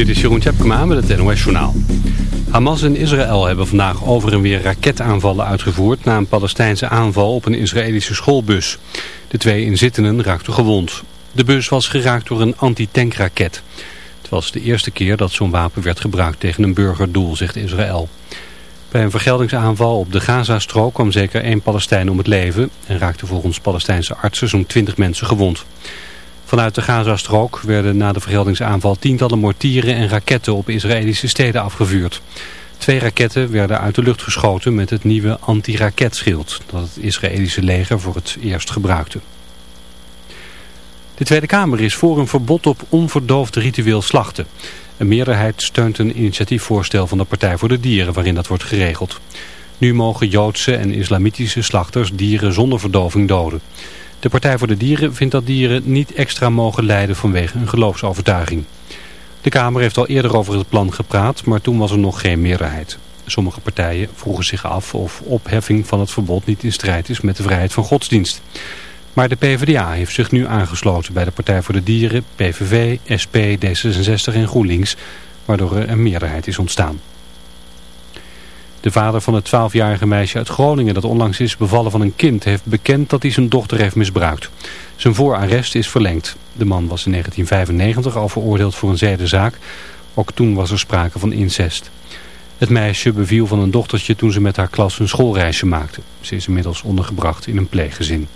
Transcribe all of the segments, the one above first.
Dit is Jeroen Tjepkema met het NOS Journaal. Hamas en Israël hebben vandaag over en weer raketaanvallen uitgevoerd... na een Palestijnse aanval op een Israëlische schoolbus. De twee inzittenden raakten gewond. De bus was geraakt door een antitankraket. Het was de eerste keer dat zo'n wapen werd gebruikt tegen een burgerdoel, zegt Israël. Bij een vergeldingsaanval op de Gazastrook kwam zeker één Palestijn om het leven... en raakte volgens Palestijnse artsen zo'n 20 mensen gewond. Vanuit de Gazastrook werden na de vergeldingsaanval tientallen mortieren en raketten op Israëlische steden afgevuurd. Twee raketten werden uit de lucht geschoten met het nieuwe anti-raketschild dat het Israëlische leger voor het eerst gebruikte. De Tweede Kamer is voor een verbod op onverdoofd ritueel slachten. Een meerderheid steunt een initiatiefvoorstel van de Partij voor de Dieren waarin dat wordt geregeld. Nu mogen Joodse en islamitische slachters dieren zonder verdoving doden. De Partij voor de Dieren vindt dat dieren niet extra mogen lijden vanwege een geloofsovertuiging. De Kamer heeft al eerder over het plan gepraat, maar toen was er nog geen meerderheid. Sommige partijen vroegen zich af of opheffing van het verbod niet in strijd is met de vrijheid van godsdienst. Maar de PvdA heeft zich nu aangesloten bij de Partij voor de Dieren, PVV, SP, D66 en GroenLinks, waardoor er een meerderheid is ontstaan. De vader van het 12-jarige meisje uit Groningen dat onlangs is bevallen van een kind heeft bekend dat hij zijn dochter heeft misbruikt. Zijn voorarrest is verlengd. De man was in 1995 al veroordeeld voor een zedenzaak. Ook toen was er sprake van incest. Het meisje beviel van een dochtertje toen ze met haar klas een schoolreisje maakte. Ze is inmiddels ondergebracht in een pleeggezin.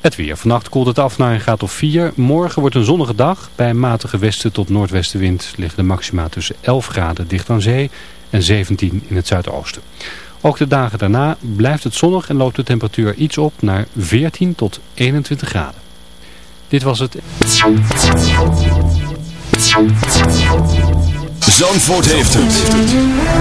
Het weer. Vannacht koelt het af naar een graad of 4. Morgen wordt een zonnige dag. Bij matige westen tot noordwestenwind liggen de maxima tussen 11 graden dicht aan zee en 17 in het zuidoosten. Ook de dagen daarna blijft het zonnig en loopt de temperatuur iets op naar 14 tot 21 graden. Dit was het... Zandvoort heeft het.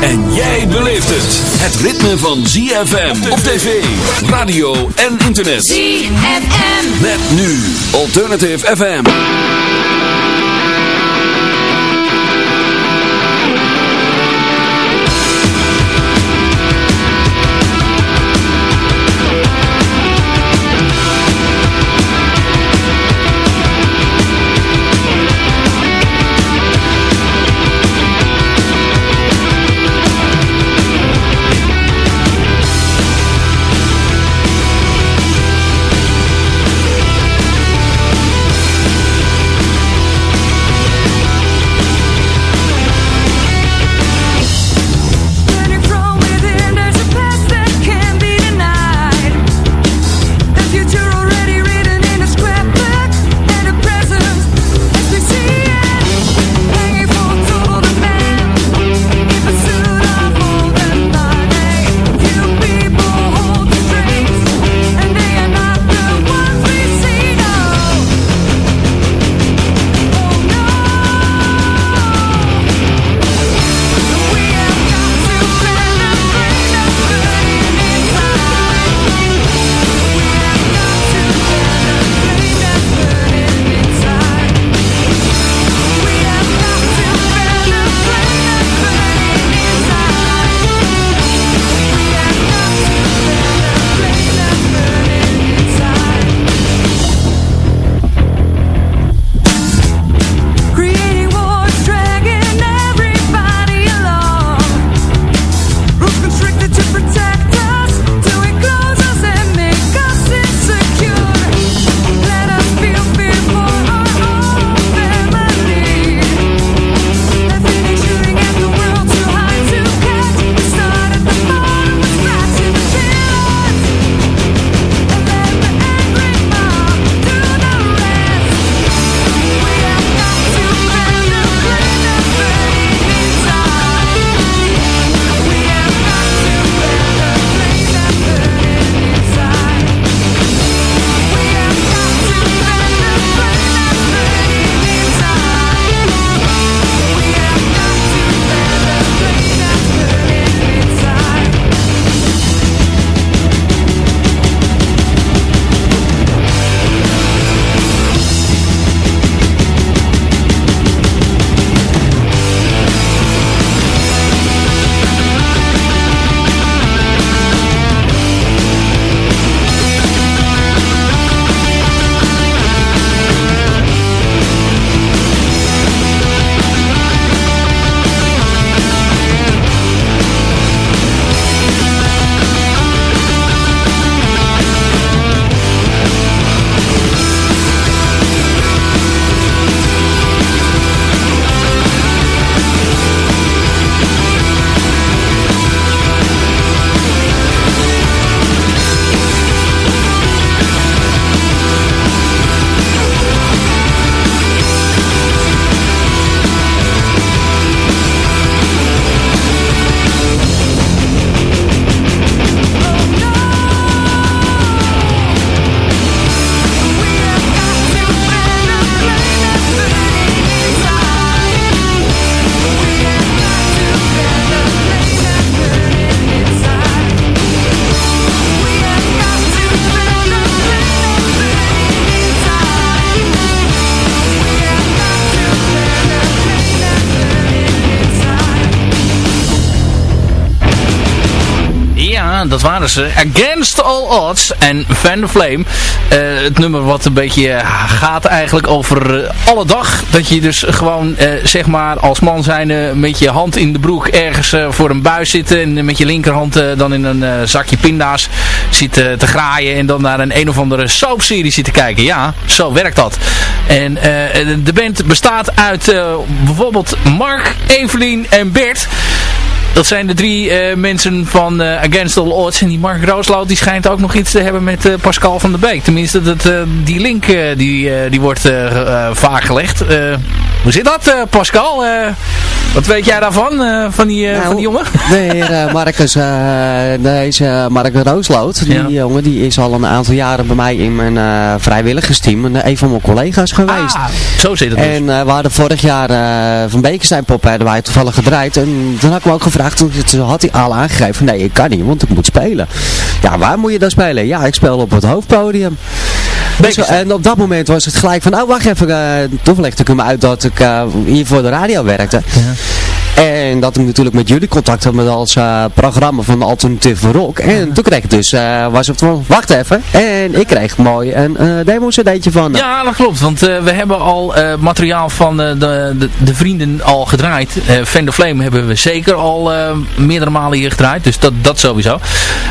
En jij beleeft het. Het ritme van ZFM op tv, radio en internet. ZFM. Met nu Alternative FM. Ja, dat waren ze. Against All Odds en Van der Flame. Uh, het nummer wat een beetje gaat eigenlijk over uh, alle dag. Dat je dus gewoon, zeg maar, als man zijn met je hand in de broek ergens voor een buis zit. En met je linkerhand dan in een zakje pinda's zit te graaien. En dan naar een een of andere soapserie zit te kijken. Ja, zo werkt dat. En de band bestaat uit bijvoorbeeld Mark, Evelien en Bert. Dat zijn de drie uh, mensen van uh, Against All Odds. En die Mark Roosloot die schijnt ook nog iets te hebben met uh, Pascal van der Beek. Tenminste, dat, die link die, die wordt vaak gelegd. hoe zit dat, Pascal? Wat weet jij daarvan, van, die, nou, van die jongen? De heer Marcus, deze Mark Roosloot, die jongen die is al een aantal jaren bij mij in mijn vrijwilligersteam. Een van mijn collega's geweest. Ah, zo zit het dus. En we hadden vorig jaar van Bekenstein Pop, daar wij toevallig gedraaid. En toen had ik me ook gevraagd toen had hij al aangegeven, nee ik kan niet, want ik moet spelen. Ja, waar moet je dan spelen? Ja, ik speel op het hoofdpodium. Dus, en op dat moment was het gelijk van, oh wacht even, uh, toen legde ik hem uit dat ik uh, hier voor de radio werkte. Ja. En dat ik natuurlijk met jullie contact had met als uh, programma van Alternative Rock. En toen kreeg ik dus, uh, was het van, wacht even. En ik kreeg mooi een uh, demo cd'tje van. Ja, dat klopt. Want we hebben al materiaal van de, de, de, vrienden al gedraaid. Van de Flame hebben we zeker al meerdere malen hier gedraaid. Dus dat, dat sowieso.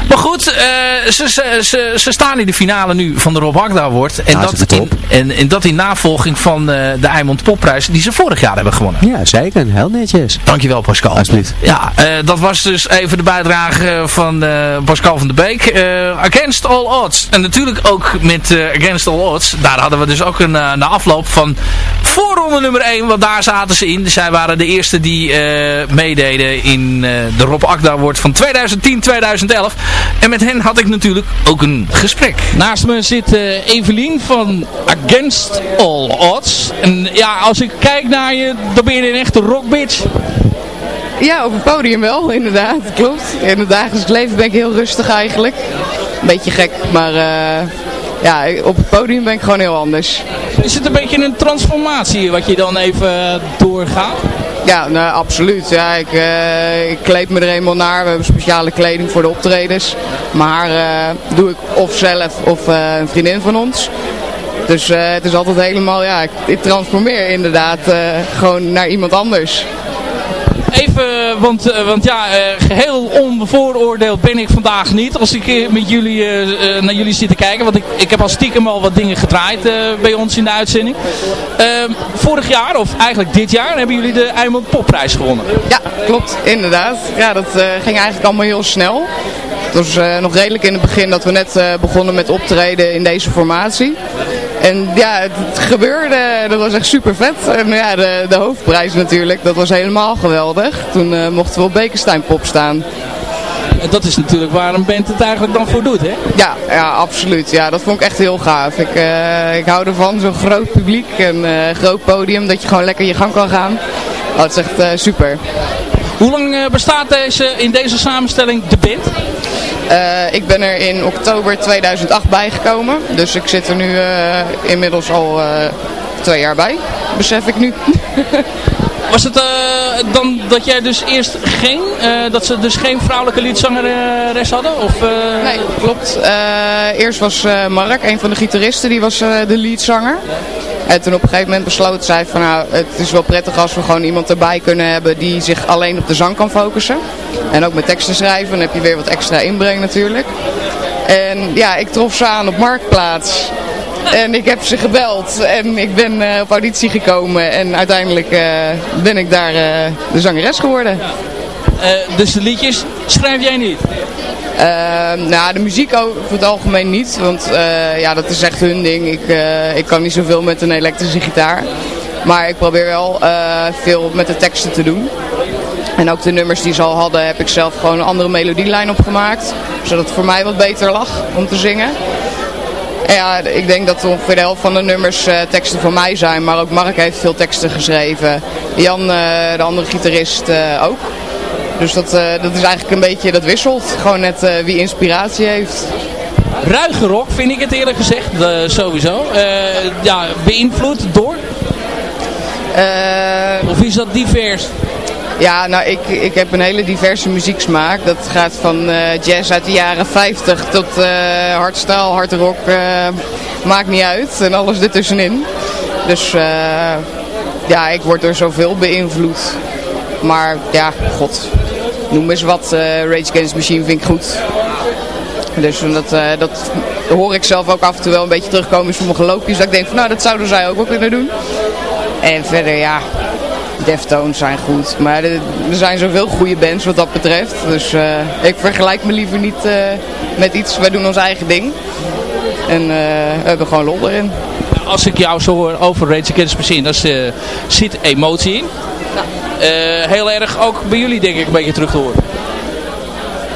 Maar goed, ze, ze, ze, ze, staan in de finale nu van de Rob Agda Award. En, dat in, en, en dat in navolging van de Eimond Popprijs die ze vorig jaar hebben gewonnen. Ja, zeker. Heel netjes. Dankjewel Pascal. Alsjeblieft. Ja, uh, dat was dus even de bijdrage van uh, Pascal van der Beek. Uh, Against All Odds. En natuurlijk ook met Against All Odds. Daar hadden we dus ook een na afloop van voorronde nummer 1. Want daar zaten ze in. Zij waren de eerste die meededen in de Rob Akda wordt van 2010-2011. En met hen had ik natuurlijk ook een gesprek. Naast me zit Evelien van Against All Odds. En ja, als ik kijk naar je, dan ben je een echte rockbitch. Ja, op het podium wel, inderdaad. Klopt. In het dagelijks leven ben ik heel rustig eigenlijk. Een beetje gek, maar uh, ja, op het podium ben ik gewoon heel anders. Is het een beetje een transformatie wat je dan even doorgaat? Ja, nou, absoluut. Ja, ik, uh, ik kleed me er eenmaal naar. We hebben speciale kleding voor de optredens. Maar uh, doe ik of zelf of een vriendin van ons. Dus het is altijd helemaal, ja, ik, ik transformeer inderdaad gewoon naar iemand anders even, want, uh, want ja, uh, geheel onbevooroordeeld ben ik vandaag niet. Als ik met jullie naar jullie zit te kijken. Want ik, ik heb al stiekem al wat dingen gedraaid bij ons in de uitzending. Ehm, vorig jaar, of eigenlijk dit jaar, hebben jullie de Eimond Popprijs gewonnen. Ja, klopt. Inderdaad. Ja, dat ging eigenlijk allemaal heel snel. Het was nog redelijk in het begin dat we net begonnen met optreden in deze formatie. En ja, het gebeurde, dat was echt super vet. En ja, de, de hoofdprijs natuurlijk, dat was helemaal geweldig. Toen uh, mochten we op Bekenstein Pop staan. En dat is natuurlijk waar een band het eigenlijk dan voor doet, hè? Ja, ja absoluut. Ja, dat vond ik echt heel gaaf. Ik, uh, ik hou ervan, zo'n groot publiek en uh, groot podium, dat je gewoon lekker je gang kan gaan. Oh, dat is echt super. Hoe lang bestaat deze, in deze samenstelling de band? Uh, ik ben er in oktober 2008 bijgekomen. Dus ik zit er nu uh, inmiddels al uh, twee jaar bij. Besef ik nu. Was het dan dat jij dus eerst geen, dat ze dus geen vrouwelijke liedzangeres hadden? Of, Nee, klopt. eerst was Mark, een van de gitaristen, die was de leadzanger. En toen op een gegeven moment besloot zij van nou, het is wel prettig als we gewoon iemand erbij kunnen hebben die zich alleen op de zang kan focussen. En ook met teksten schrijven, dan heb je weer wat extra inbreng natuurlijk. En ja, ik trof ze aan op Marktplaats. En ik heb ze gebeld en ik ben uh, op auditie gekomen en uiteindelijk uh, ben ik daar uh, de zangeres geworden. dus de liedjes schrijf jij niet? Uh, nou, de muziek over het algemeen niet, want uh, ja, dat is echt hun ding. Ik, uh, ik kan niet zoveel met een elektrische gitaar. Maar ik probeer wel uh, veel met de teksten te doen. En ook de nummers die ze al hadden heb ik zelf gewoon een andere melodielijn opgemaakt. Zodat het voor mij wat beter lag om te zingen. En ja, ik denk dat ongeveer de helft van de nummers teksten van mij zijn. Maar ook Mark heeft veel teksten geschreven. Jan, de andere gitarist, ook. Dus dat, uh, dat is eigenlijk een beetje, dat wisselt. Gewoon net uh, wie inspiratie heeft. Ruige rock vind ik het eerlijk gezegd, uh, sowieso. ja, beïnvloed door? of is dat divers? Ja, nou ik, ik heb een hele diverse muzieksmaak. Dat gaat van jazz uit de jaren 50 tot hardstyle, hard rock. Maakt niet uit. En alles ertussenin. Dus ja, ik word door zoveel beïnvloed. Maar ja, god. Noem eens wat. Rage Against Machine vind ik goed. Dus dat, dat hoor ik zelf ook af en toe wel een beetje terugkomen in sommige loopjes. Dat ik denk van nou, dat zouden zij ook wel kunnen doen. En verder ja, Deftones zijn goed. Maar er, zijn zoveel goede bands wat dat betreft. Dus uh, ik vergelijk me liever niet met iets. Wij doen ons eigen ding. En we hebben gewoon lol erin. Als ik jou zo hoor over Rage Against Machine, daar zit emotie. Ja. heel erg ook bij jullie denk ik een beetje terug te horen.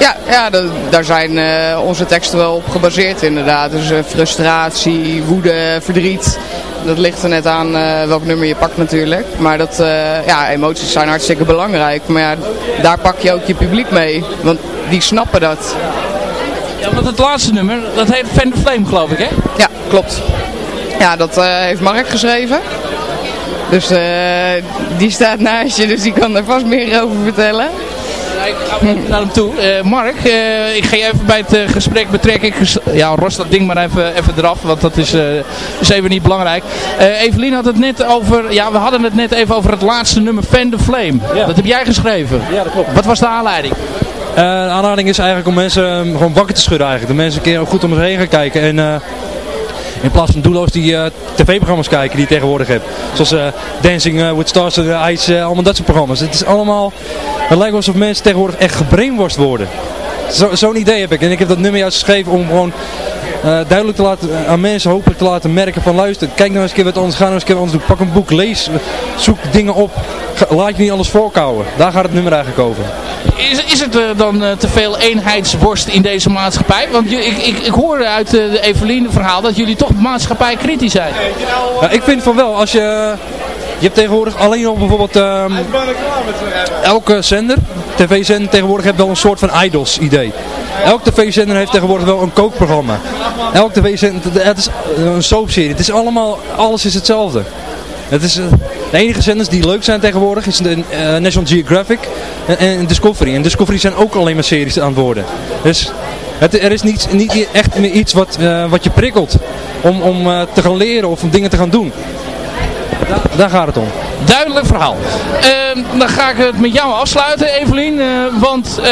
Ja, ja daar zijn uh, onze teksten wel op gebaseerd inderdaad. Dus uh, frustratie, woede, verdriet. Dat ligt er net aan uh, welk nummer je pakt natuurlijk. Maar dat, ja, emoties zijn hartstikke belangrijk. Maar ja, daar pak je ook je publiek mee. Want die snappen dat. Ja, want het laatste nummer, dat heet Fan the Flame geloof ik hè? Ja, klopt. Ja, dat heeft Mark geschreven. Dus die staat naast je, dus die kan er vast meer over vertellen ik ga naar hem toe. Uh, Mark, uh, ik ga je even bij het uh, gesprek betrekken. ja, rost dat ding maar even, even eraf, want dat is, is even niet belangrijk. Evelien had het net over, ja, we hadden het net even over het laatste nummer, Fan the Flame. Ja. Dat heb jij geschreven. Ja, dat klopt. Wat was de aanleiding? de aanleiding is eigenlijk om mensen gewoon wakker te schudden eigenlijk. De mensen een keer goed om zich heen gaan kijken. En in plaats van doelloos die uh, tv-programma's kijken die je tegenwoordig hebt. Zoals uh, Dancing uh, with Stars, Ice, allemaal dat soort programma's. Het is allemaal, het lijkt alsof mensen tegenwoordig echt gebrainwashed worden. Zo'n zo idee heb ik. En ik heb dat nummer juist geschreven om gewoon duidelijk te laten, aan mensen hopelijk te laten merken van luister, kijk nou eens een keer wat anders, ga nou eens een keer wat anders doen. Pak een boek, lees, zoek dingen op. laat je niet alles voorkouwen. Daar gaat het nummer eigenlijk over. Is, is het uh, dan uh, te veel eenheidsworst in deze maatschappij? Want ik, ik, ik hoor uit uh, de Eveline verhaal dat jullie toch maatschappij kritisch zijn. Ja, ik vind van wel. Als je, je hebt tegenwoordig alleen nog bijvoorbeeld um, elke zender, tv-zender tegenwoordig heeft wel een soort van idols idee. Elk tv-zender heeft tegenwoordig wel een kookprogramma. Elk tv-zender, het is een soapserie. Het is allemaal, alles is hetzelfde. Het is, de enige zenders die leuk zijn tegenwoordig is de uh, National Geographic en, Discovery. En Discovery zijn ook alleen maar series aan het worden. Dus het, er is niet, niet echt meer iets wat, uh, wat je prikkelt om, om te gaan leren of om dingen te gaan doen. Daar gaat het om. Duidelijk verhaal. Uh, dan ga ik het met jou afsluiten, Evelien. Uh, want uh,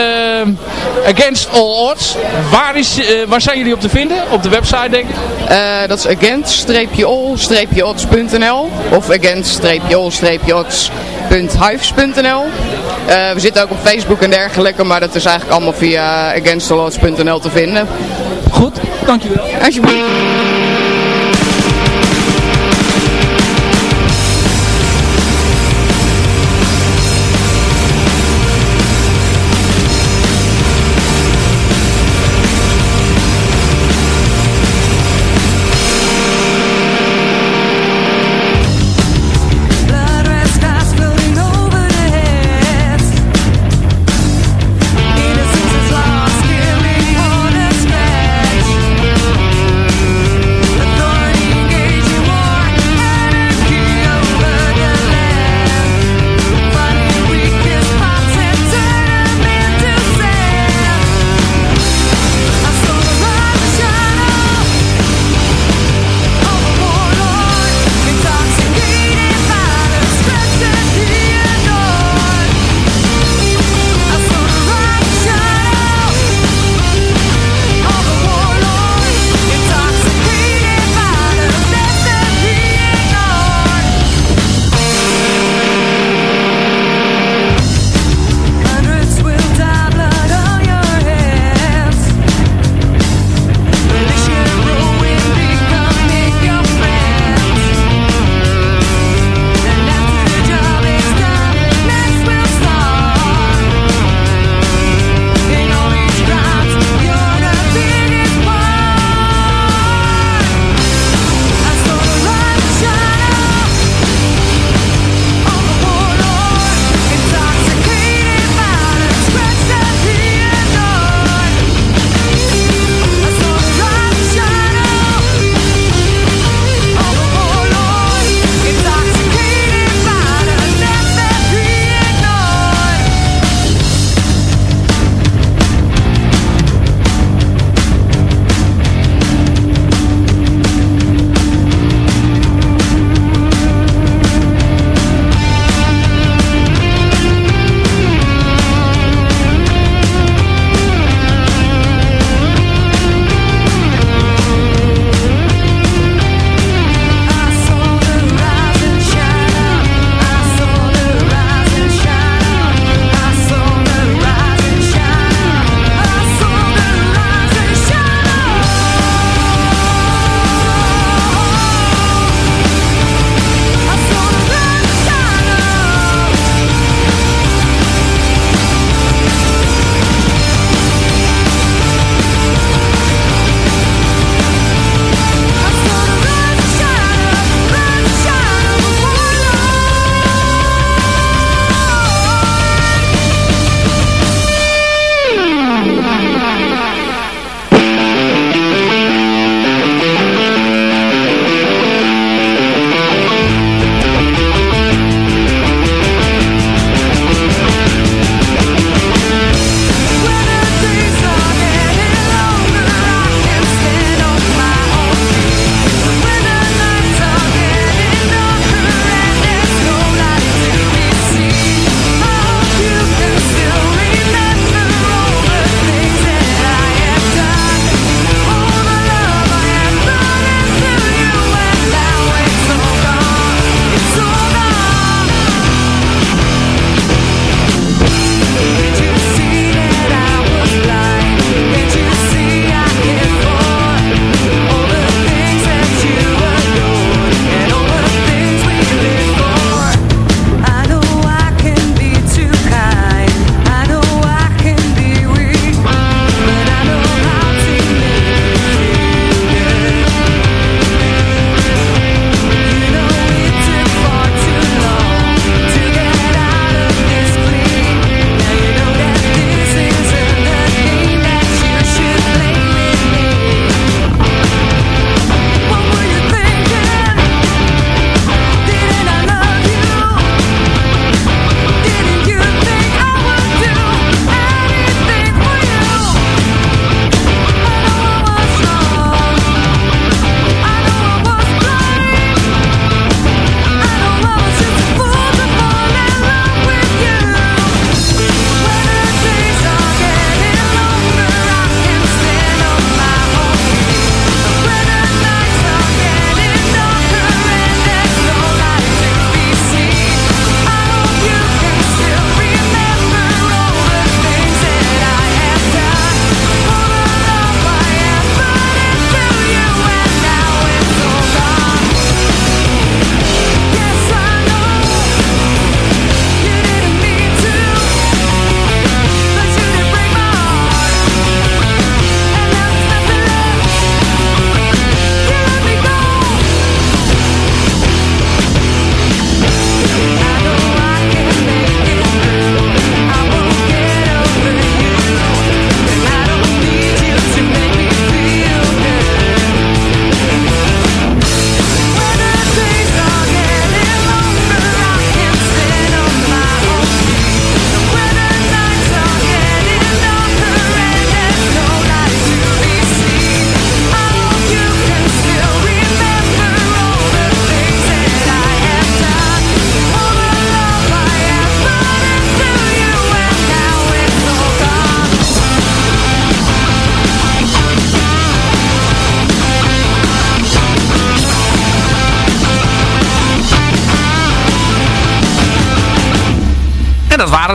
Against All Odds, waar, is, waar zijn jullie op te vinden? Op de website, denk ik? dat is against-all-odds.nl of against-all-odds.hives.nl We zitten ook op Facebook en dergelijke, maar dat is eigenlijk allemaal via againstallodds.nl te vinden. Goed, dankjewel. Alsjeblieft.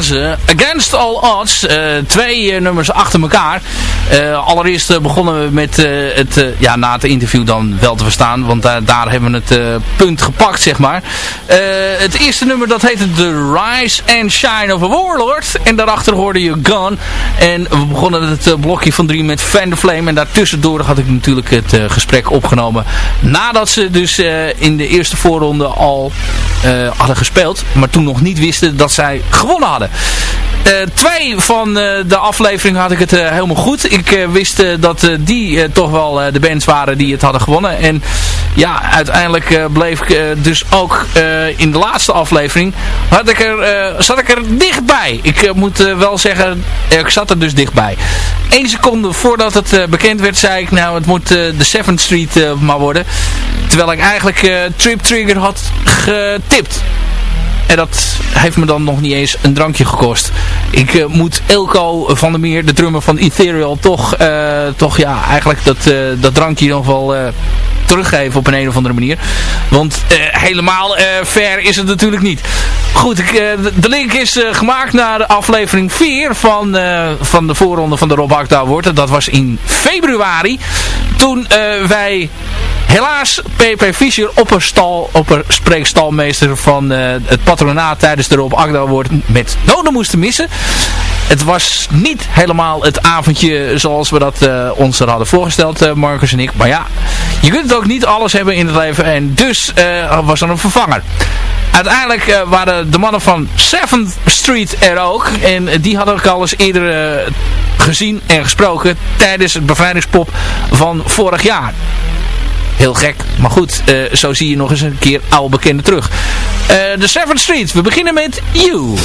Ze. Against All Odds. twee nummers achter elkaar. Allereerst begonnen we met het, ja, na het interview dan wel te verstaan. Want daar hebben we het punt gepakt, zeg maar. het eerste nummer dat heette The Rise and Shine of a Warlord. En daarachter hoorde je Gun. En we begonnen het blokje van drie met Fan the Flame. En daartussendoor had ik natuurlijk het gesprek opgenomen. Nadat ze dus in de eerste voorronde al hadden gespeeld. Maar toen nog niet wisten dat zij gewonnen hadden. Uh, twee van uh, de afleveringen had ik het uh, helemaal goed. Ik wist dat die toch wel de bands waren die het hadden gewonnen. En ja, uiteindelijk bleef ik dus ook in de laatste aflevering had ik er, zat ik er dichtbij. Ik moet wel zeggen, ik zat er dus dichtbij. Eén seconde voordat het bekend werd zei ik nou het moet de 7th Street maar worden. Terwijl ik eigenlijk Trip Trigger had getipt. En dat heeft me dan nog niet eens een drankje gekost. Ik uh, moet Elko van der Meer, de drummer van Ethereal, toch, uh, toch ja, eigenlijk dat, uh, dat drankje nog wel teruggeven op een, een of andere manier. Want helemaal fair is het natuurlijk niet. Goed, ik, de link is gemaakt naar de aflevering 4 van, van de voorronde van de Rob Award. Dat was in februari. Toen wij Helaas, PP Fischer, opperstal, spreekstalmeester van uh, het patronaat tijdens de Rob Agda wordt met noden moesten missen. Het was niet helemaal het avondje zoals we dat uh, ons er hadden voorgesteld, uh, Marcus en ik. Maar ja, je kunt ook niet alles hebben in het leven en dus was er een vervanger. Uiteindelijk waren de mannen van 7th Street er ook. En die hadden ik al eens eerder gezien en gesproken tijdens het bevrijdingspop van vorig jaar. Heel gek, maar goed, uh, zo zie je nog eens een keer oude bekenden terug. Uh, de Seventh Street, we beginnen met You.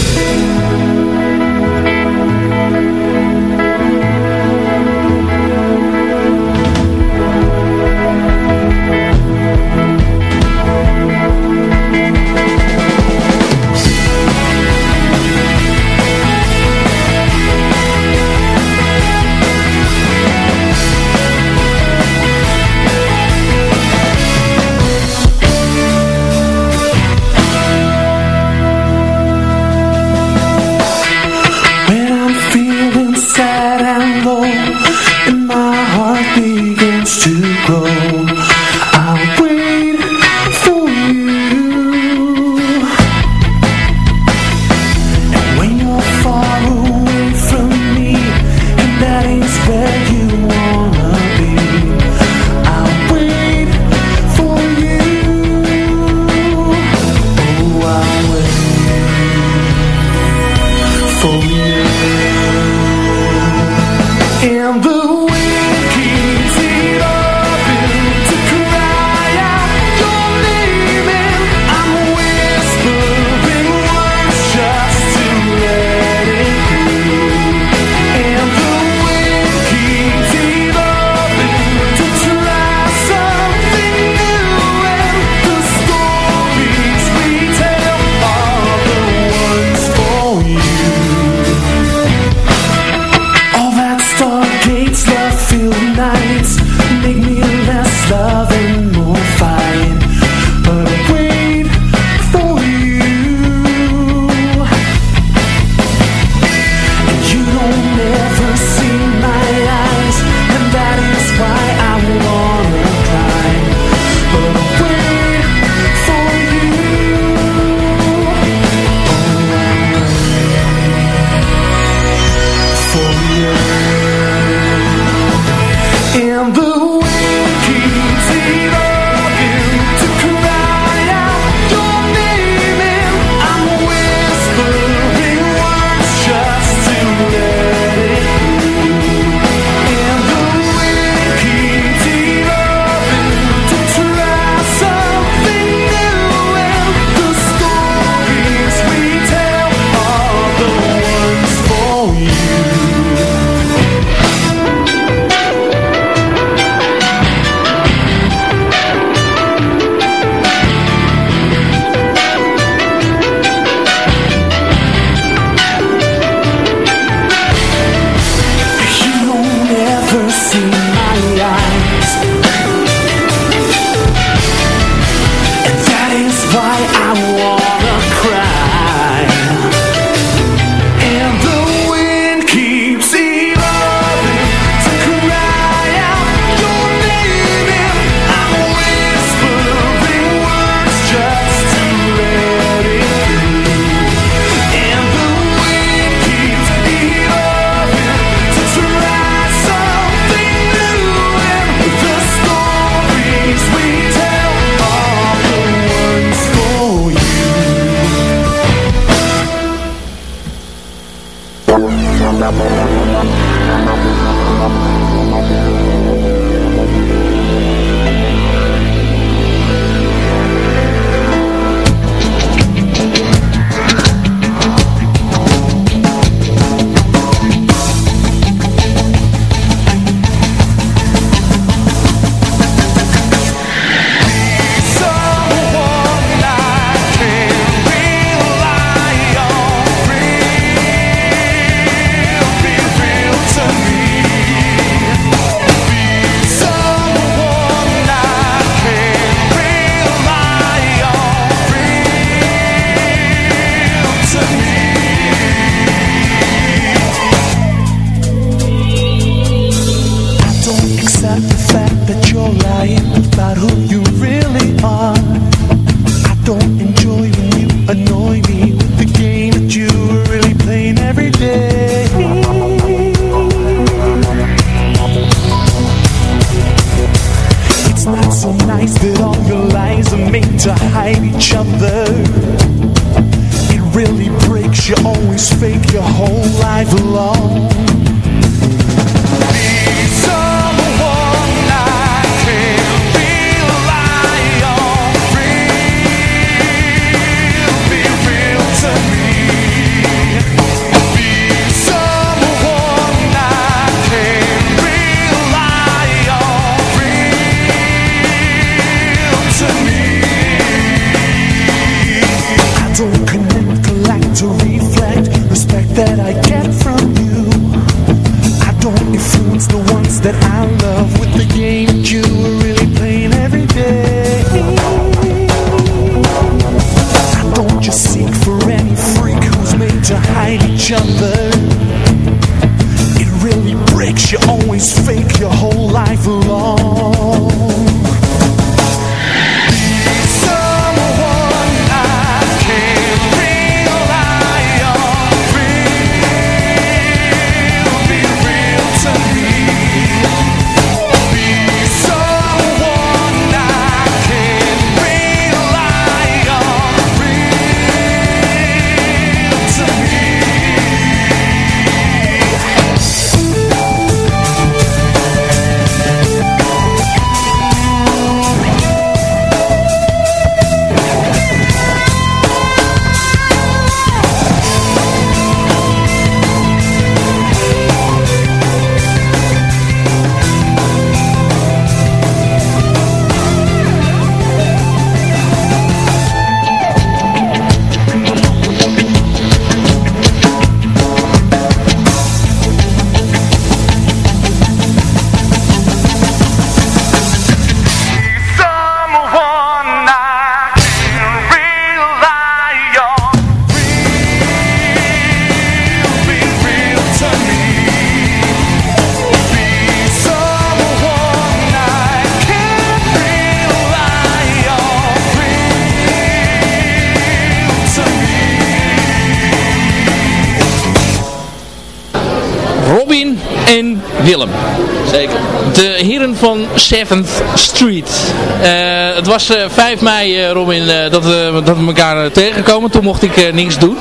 7th Street. Uh, het was uh, eh, 5 mei, uh, Robin, dat, we, dat we elkaar tegenkomen. Toen mocht ik niks doen.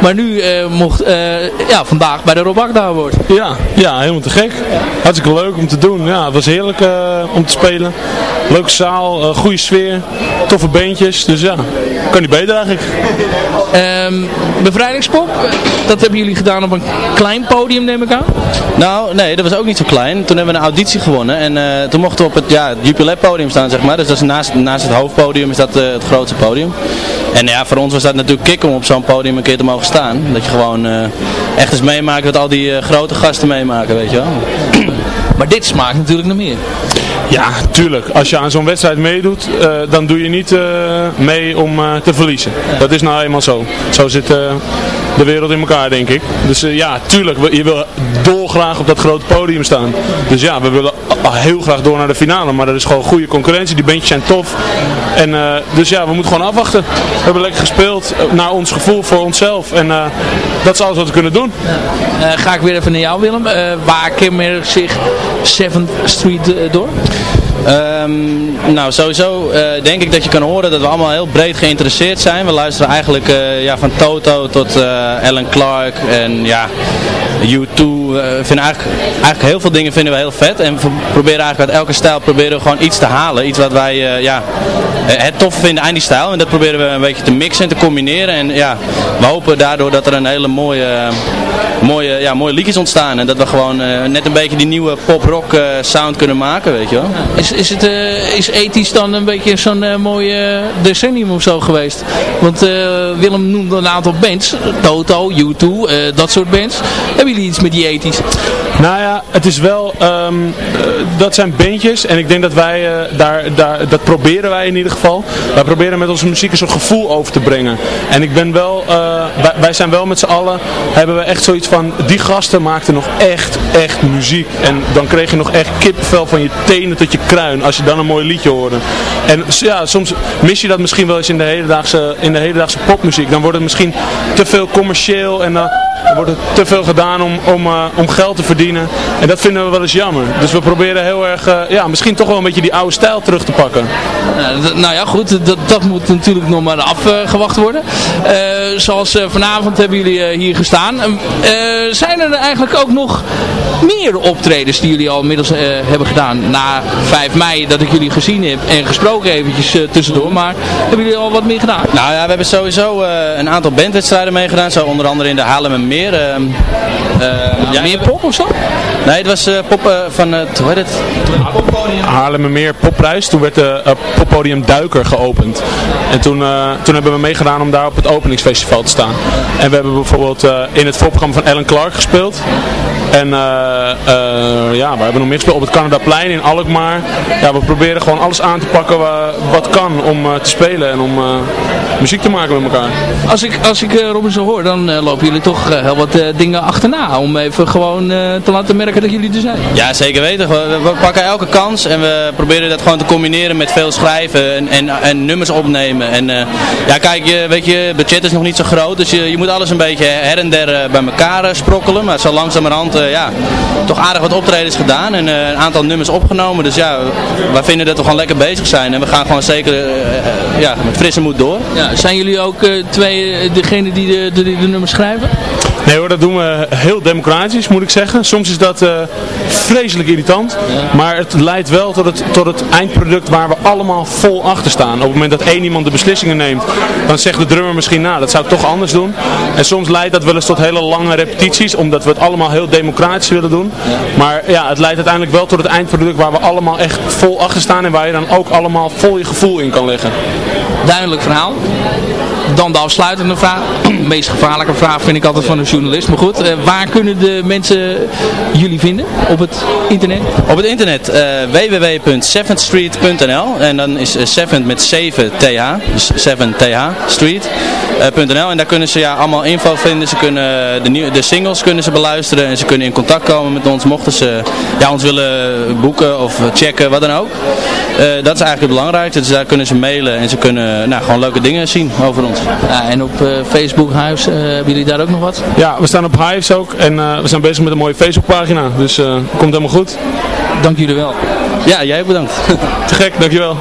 Maar nu mocht, ja, vandaag bij de Rob Akda wordt. Ja, ja, helemaal te gek. Hartstikke leuk om te doen. Ja, het was heerlijk om te spelen. Leuke zaal, goede sfeer, toffe beentjes. Dus ja, kan niet beter eigenlijk. Um, bevrijdingspop, dat hebben jullie gedaan op een klein podium neem ik aan? Nou, nee, dat was ook niet zo klein. Toen hebben we een auditie gewonnen en uh, toen mochten we op het ja, Jupiler podium staan, zeg maar. Dus dat is naast, naast het hoofdpodium is dat uh, het grootste podium. En ja, voor ons was dat natuurlijk kick om op zo'n podium een keer te mogen staan. Dat je gewoon uh, echt eens meemaakt wat al die grote gasten meemaken, weet je wel. Maar dit smaakt natuurlijk nog meer. Ja, tuurlijk. Als je aan zo'n wedstrijd meedoet, uh, dan doe je niet uh, mee om uh, te verliezen. Dat is nou eenmaal zo. Zo zit de wereld in elkaar, denk ik. Dus ja, tuurlijk. Je wil dolgraag op dat grote podium staan. Dus ja, we willen heel graag door naar de finale. Maar er is gewoon goede concurrentie. Die bandjes zijn tof. En, dus ja, we moeten gewoon afwachten. We hebben lekker gespeeld. naar ons gevoel voor onszelf. En dat is alles wat we kunnen doen. ga ik weer even naar jou, Willem. waar kenmerkt zich 7th Street door? Ehm, nou, sowieso uh, denk ik dat je kan horen dat we allemaal heel breed geïnteresseerd zijn. We luisteren eigenlijk uh, ja, van Toto tot uh, Alan Clark en ja, U2. We vinden eigenlijk, eigenlijk heel veel dingen vinden we heel vet. En we proberen eigenlijk uit elke stijl proberen we gewoon iets te halen. Iets wat wij ja, het tof vinden aan die stijl. En dat proberen we een beetje te mixen en te combineren. En ja, we hopen daardoor dat er een hele mooie mooie, ja, mooie liedjes ontstaan. En dat we gewoon net een beetje die nieuwe pop-rock sound kunnen maken, weet je wel. Is, is het is ethisch dan een beetje zo'n mooie decennium of zo geweest? Want Willem noemde een aantal bands. Toto, U2, dat soort bands. Hebben jullie iets met die Nou ja, het is wel, um, dat zijn bandjes en ik denk dat wij daar, daar, dat proberen wij in ieder geval. Wij proberen met onze muziek een soort gevoel over te brengen. En ik ben wel, wij, wij zijn wel met z'n allen, hebben we echt zoiets van, die gasten maakten nog echt, echt muziek. En dan kreeg je nog echt kipvel van je tenen tot je kruin, als je dan een mooi liedje hoorde. En ja, soms mis je dat misschien wel eens in de hedendaagse, in de hedendaagse popmuziek. Dan wordt het misschien te veel commercieel en dan wordt het te veel gedaan om, om, uh, om geld te verdienen. En dat vinden we wel eens jammer. Dus we proberen heel erg, uh, ja, misschien toch wel een beetje die oude stijl terug te pakken. Uh, nou ja, goed, dat, dat moet natuurlijk nog maar afgewacht worden. zoals vanavond hebben jullie hier gestaan. zijn er eigenlijk ook nog meer optredens die jullie al inmiddels hebben gedaan? Na 5 mei dat ik jullie gezien heb en gesproken eventjes tussendoor. Maar hebben jullie al wat meer gedaan? Nou ja, we hebben sowieso een aantal bandwedstrijden meegedaan. Zo onder andere in de Haarlem meer. Uh, ja, meer pop of zo? Nee, het was uh, pop uh, van het, hoe heet het? Haarlemmermeer Popprijs. Toen werd de poppodium Duiker geopend. En toen, toen hebben we meegedaan om daar op het openingsfestival te staan. En we hebben bijvoorbeeld in het voorprogramma van Ellen Clark gespeeld. En ja, we hebben nog meer gespeeld op het Canadaplein in Alkmaar. Ja, we proberen gewoon alles aan te pakken wat kan om te spelen en om muziek te maken met elkaar. Als ik, als ik Robin zo hoor, dan lopen jullie toch heel wat dingen achterna. Om even gewoon te laten merken dat jullie er zijn. Ja, zeker weten. We, we, pakken elke kans en we proberen dat gewoon te combineren met veel schrijven en, en, en nummers opnemen. En uh, ja, kijk, je, weet je, budget is nog niet zo groot, dus je, je moet alles een beetje her en der uh, bij elkaar uh, sprokkelen. Maar zo langzamerhand, ja, toch aardig wat optredens gedaan en een aantal nummers opgenomen. Dus ja, wij vinden dat we gewoon lekker bezig zijn en we gaan gewoon zeker ja, met frisse moed door. Ja, zijn jullie ook twee degene die de, de, de nummers schrijven? Nee hoor, dat doen we heel democratisch moet ik zeggen. Soms is dat uh, vreselijk irritant. Maar het leidt wel tot het, tot het eindproduct waar we allemaal vol achter staan. Op het moment dat één iemand de beslissingen neemt, dan zegt de drummer misschien, nou dat zou ik toch anders doen. En soms leidt dat wel eens tot hele lange repetities, omdat we het allemaal heel democratisch willen doen. Maar ja, het leidt uiteindelijk wel tot het eindproduct waar we allemaal echt vol achter staan. En waar je dan ook allemaal vol je gevoel in kan leggen. Duidelijk verhaal. Dan de afsluitende vraag. De meest gevaarlijke vraag vind ik altijd van een journalist. Maar goed, uh, waar kunnen de mensen jullie vinden op het internet? Op het internet uh, www.7thstreet.nl En dan is 7 uh, met 7 th, dus 7 th, street.nl. en daar kunnen ze ja, allemaal info vinden. Ze kunnen de, nieuwe, de singles kunnen ze beluisteren en ze kunnen in contact komen met ons. Mochten ze ja, ons willen boeken of checken, wat dan ook. dat is eigenlijk het belangrijkste. Dus daar kunnen ze mailen en ze kunnen nou, gewoon leuke dingen zien over ons. Ja, en op uh, Facebook Hives, uh, hebben jullie daar ook nog wat? Ja, we staan op Hives ook en uh, we zijn bezig met een mooie Facebookpagina. Dus komt helemaal goed. Dank jullie wel. Ja, jij bedankt. Te gek, dankjewel.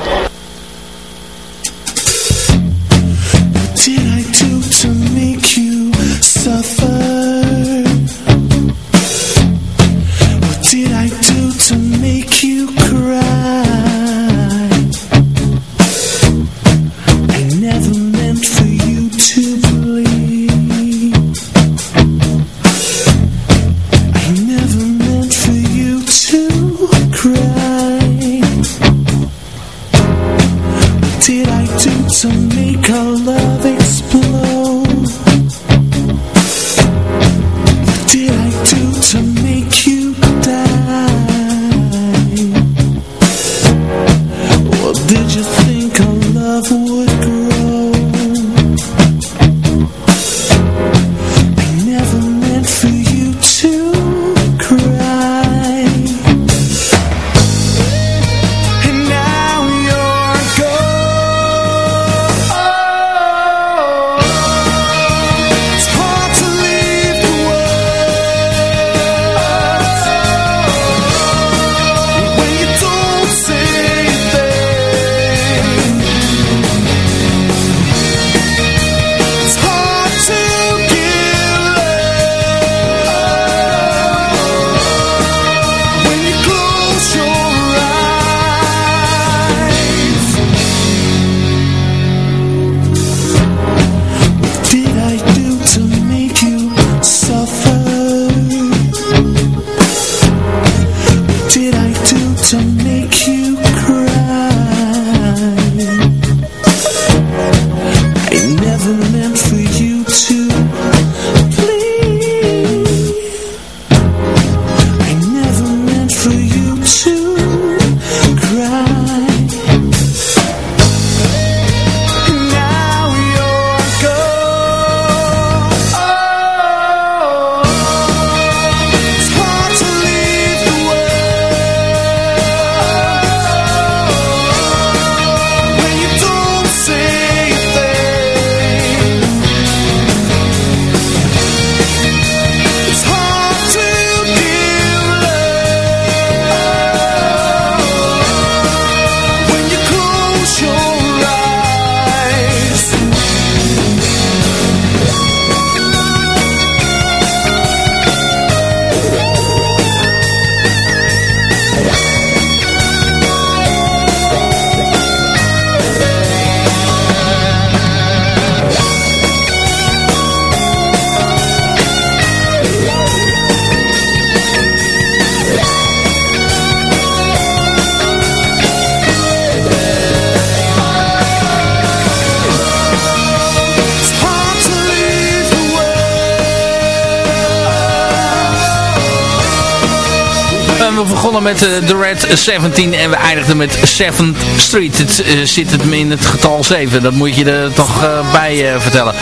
We begonnen met de Red 17 en we eindigden met 7th Street. Het zit het in het getal 7, dat moet je er toch bij vertellen.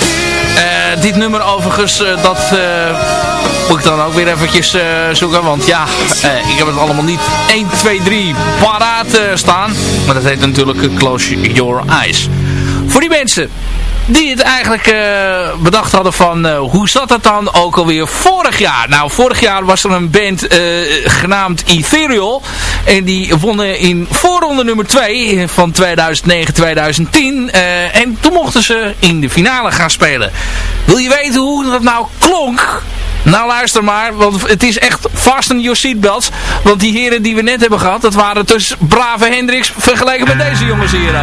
dit nummer overigens, dat moet ik dan ook weer eventjes zoeken, want ja, ik heb het allemaal niet 1, 2, 3 paraat staan. Maar dat heet natuurlijk Close Your Eyes. Voor die mensen die het eigenlijk uh, bedacht hadden van uh, hoe zat het dan ook alweer vorig jaar. Nou, vorig jaar was er een band uh, genaamd Ethereal. En die wonnen in voorronde nummer 2 van 2009-2010. en toen mochten ze in de finale gaan spelen. Wil je weten hoe dat nou klonk? Nou luister maar, want het is echt fasten your seatbelts. Want die heren die we net hebben gehad, dat waren dus brave Hendrix vergeleken met deze jongens hier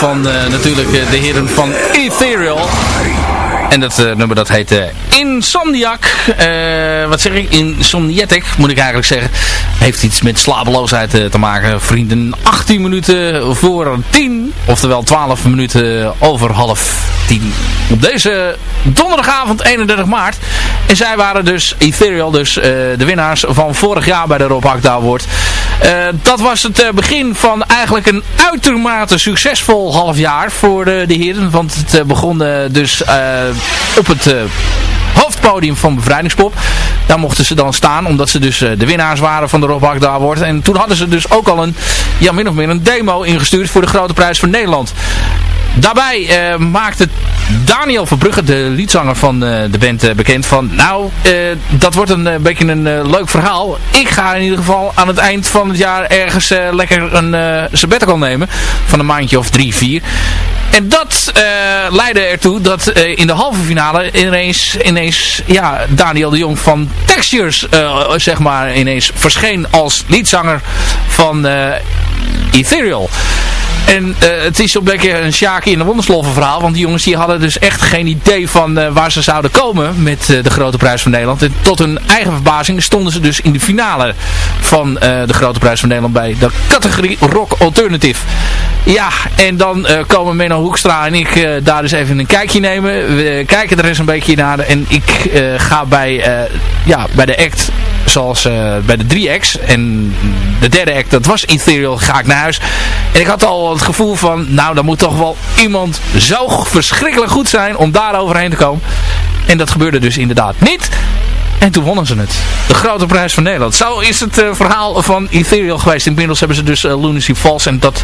van uh, natuurlijk de heren van Ethereal. En dat nummer dat heet Insomniac. wat zeg ik? Insomniatic moet ik eigenlijk zeggen. Heeft iets met slapeloosheid te maken. Vrienden, 18 minuten voor 10. Oftewel 12 minuten over half 10. Op deze donderdagavond 31 maart. En zij waren dus Ethereal, dus de winnaars van vorig jaar bij de Rob Akda Award. dat was het begin van eigenlijk een uitermate succesvol half jaar voor de, heren. Want het begon dus op het hoofdpodium van Bevrijdingspop. Daar mochten ze dan staan, omdat ze dus de winnaars waren van de Rob Award. En toen hadden ze dus ook al een, ja min of meer een demo ingestuurd voor de Grote Prijs van Nederland. Daarbij uh, maakte Daniel Verbrugge, de liedzanger van uh, de band, uh, bekend van... Nou, dat wordt een beetje een leuk verhaal. Ik ga in ieder geval aan het eind van het jaar ergens lekker een sabbatical nemen. Van een maandje of drie, vier. En dat leidde ertoe dat in de halve finale ineens, ineens ja, Daniel de Jong van Textures zeg maar ineens verscheen als liedzanger van Ethereal. En uh, het is een beetje een Sjaki in de Wondersloffen verhaal. Want die jongens die hadden dus echt geen idee van uh, waar ze zouden komen met uh, de Grote Prijs van Nederland. En tot hun eigen verbazing stonden ze dus in de finale van de Grote Prijs van Nederland bij de categorie Rock Alternative. Ja, en dan komen Menno Hoekstra en ik daar dus even een kijkje nemen. We kijken er eens een beetje naar en ik ga bij, ja, bij de act zoals bij de 3X. En de derde act, dat was Ethereal, ga ik naar huis. En ik had al het gevoel van, nou, dan moet toch wel iemand zo verschrikkelijk goed zijn om daar overheen te komen. En dat gebeurde dus inderdaad niet. En toen wonnen ze het. De grote prijs van Nederland. Zo is het uh, verhaal van Ethereal geweest. Inmiddels hebben ze dus uh, Lunacy Falls. En dat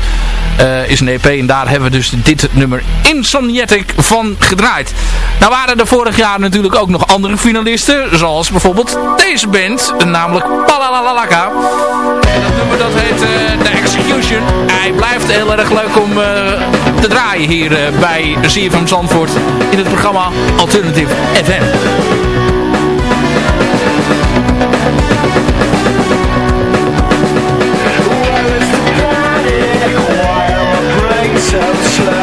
uh, is een EP. En daar hebben we dus dit nummer Insomniatic van gedraaid. Nou waren er vorig jaar natuurlijk ook nog andere finalisten. Zoals bijvoorbeeld deze band. Namelijk Palalalaka. En dat nummer dat heet The Execution. Hij blijft heel erg leuk om te draaien hier bij CFM Zandvoort. In het programma Alternative FM. So slow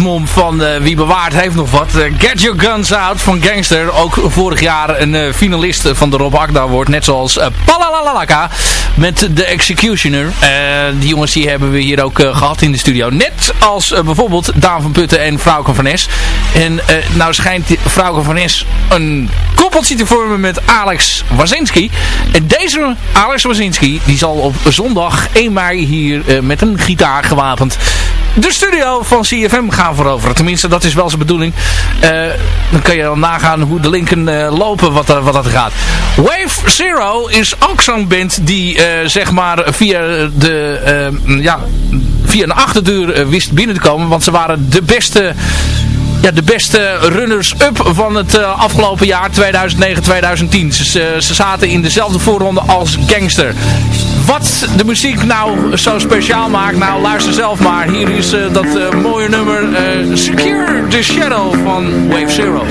mom van wie bewaard heeft nog wat. Get Your Guns Out van Gangster. Ook vorig jaar een finalist van de Rob Agda wordt. Net zoals Palalalaka met The Executioner. die jongens die hebben we hier ook gehad in de studio. Net als bijvoorbeeld Daan van Putten en Frauke van Nes. En nou schijnt Frauke van Nes een koppeltje te vormen met Alex Wazinski. En deze Alex Wazinski die zal op zondag 1 mei hier met een gitaar gewapend de studio van CFM gaan veroveren. Tenminste, dat is wel zijn bedoeling. Uh, dan kun je dan nagaan hoe de linken uh, lopen wat, wat dat gaat. Wave Zero is ook zo'n band die zeg maar via de, ja, via een achterdeur wist binnen te komen. Want ze waren de beste ja, de beste runners-up van het uh, afgelopen jaar 2009-2010. Ze, ze zaten in dezelfde voorronde als Gangster. Wat de muziek nou zo speciaal maakt, nou luister zelf maar. Hier is uh, dat uh, mooie nummer Secure the Shadow van Wave Zero.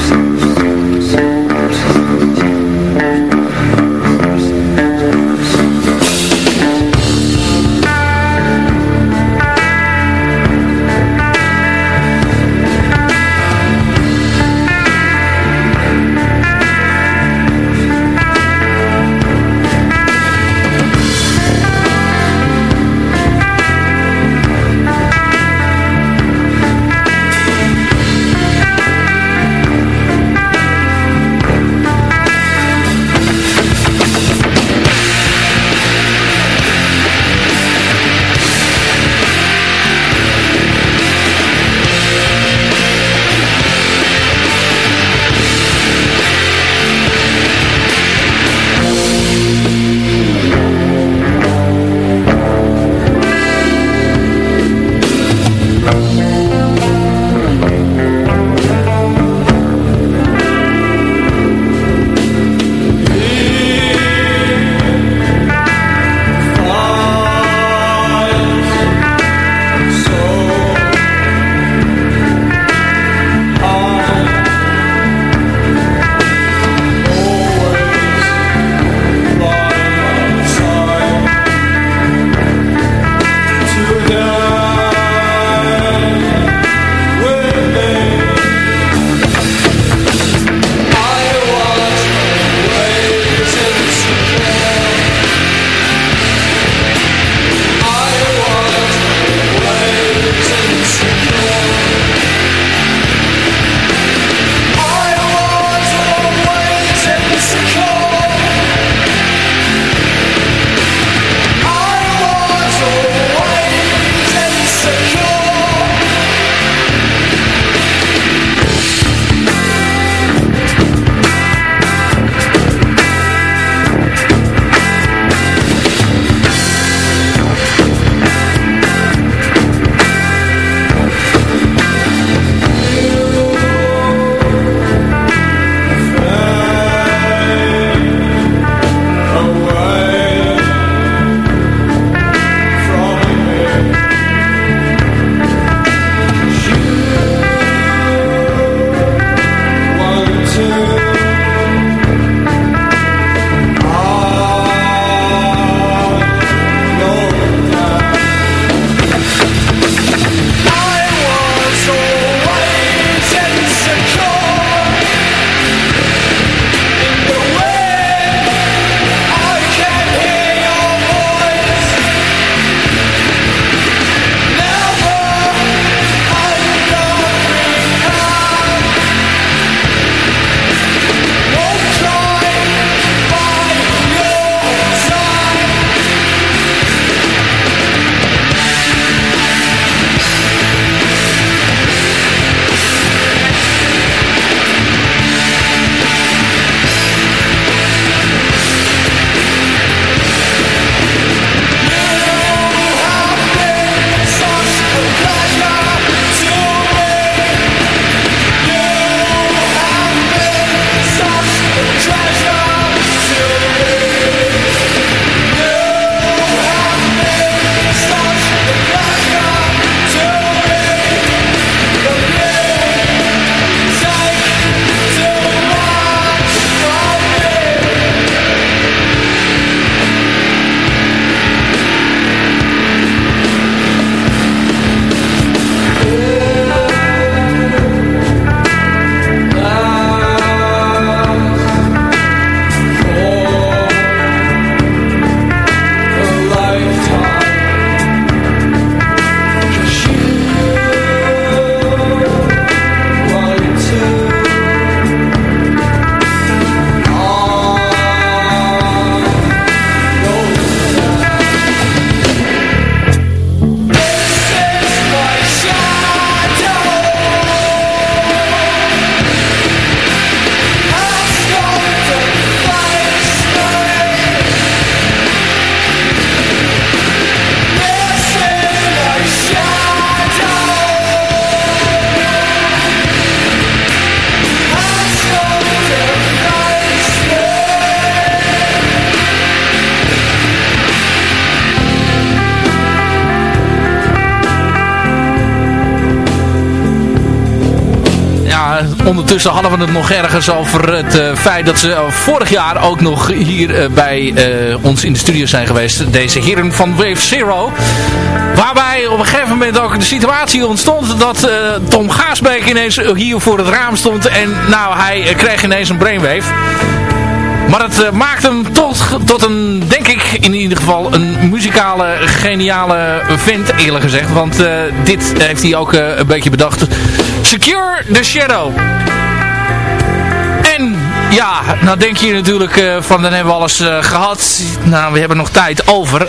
Ondertussen hadden we het nog ergens over het feit dat ze vorig jaar ook nog hier bij ons in de studio zijn geweest. Deze heren van Wave Zero. Waarbij op een gegeven moment ook de situatie ontstond dat Tom Gaasbeek ineens hier voor het raam stond. En nou, hij kreeg ineens een brainwave. Maar het uh, maakt hem tot, tot een, denk ik in ieder geval, een muzikale, geniale vent eerlijk gezegd. Want dit heeft hij ook een beetje bedacht. Secure the Shadow. Ja, nou denk je natuurlijk van dan hebben we alles gehad. Nou, we hebben nog tijd over.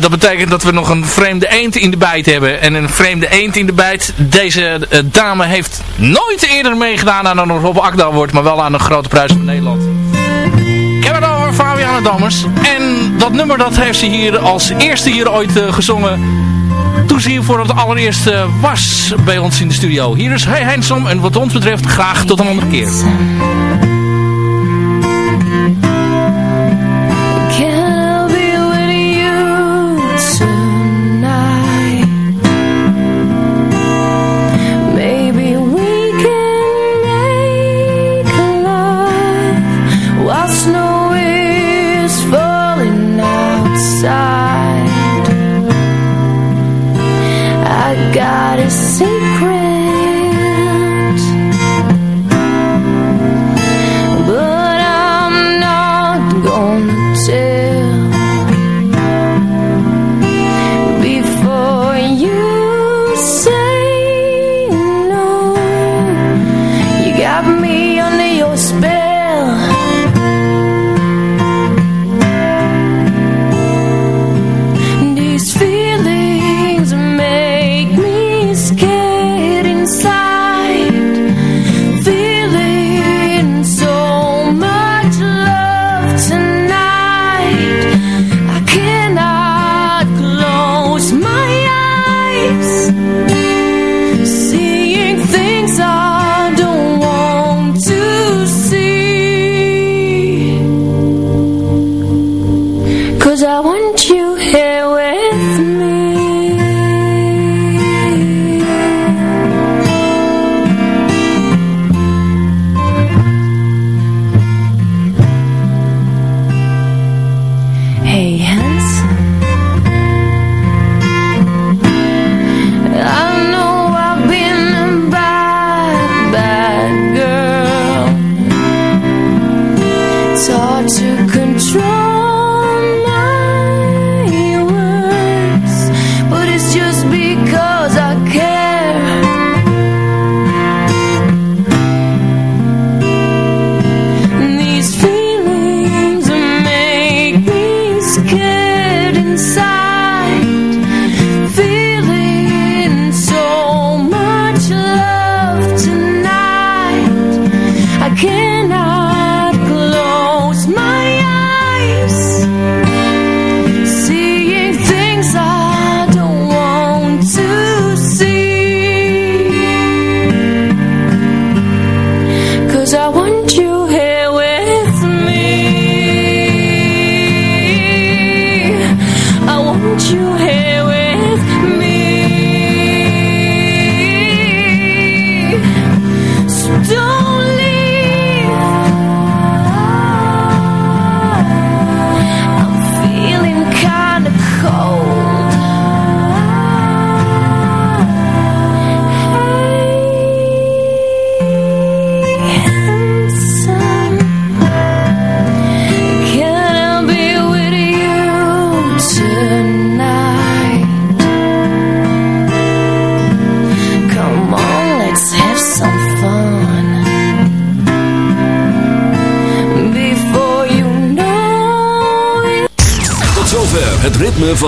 dat betekent dat we nog een vreemde eend in de bijt hebben. En een vreemde eend in de bijt. Deze dame heeft nooit eerder meegedaan aan een Rob Akda wordt, maar wel aan een grote prijs van Nederland. Ik heb het over Fabiana Dammers. En dat nummer dat heeft ze hier als eerste hier ooit gezongen. Toen ze hier voor het allereerst was bij ons in de studio. Hier is Hey Handsome en wat ons betreft graag tot een andere keer.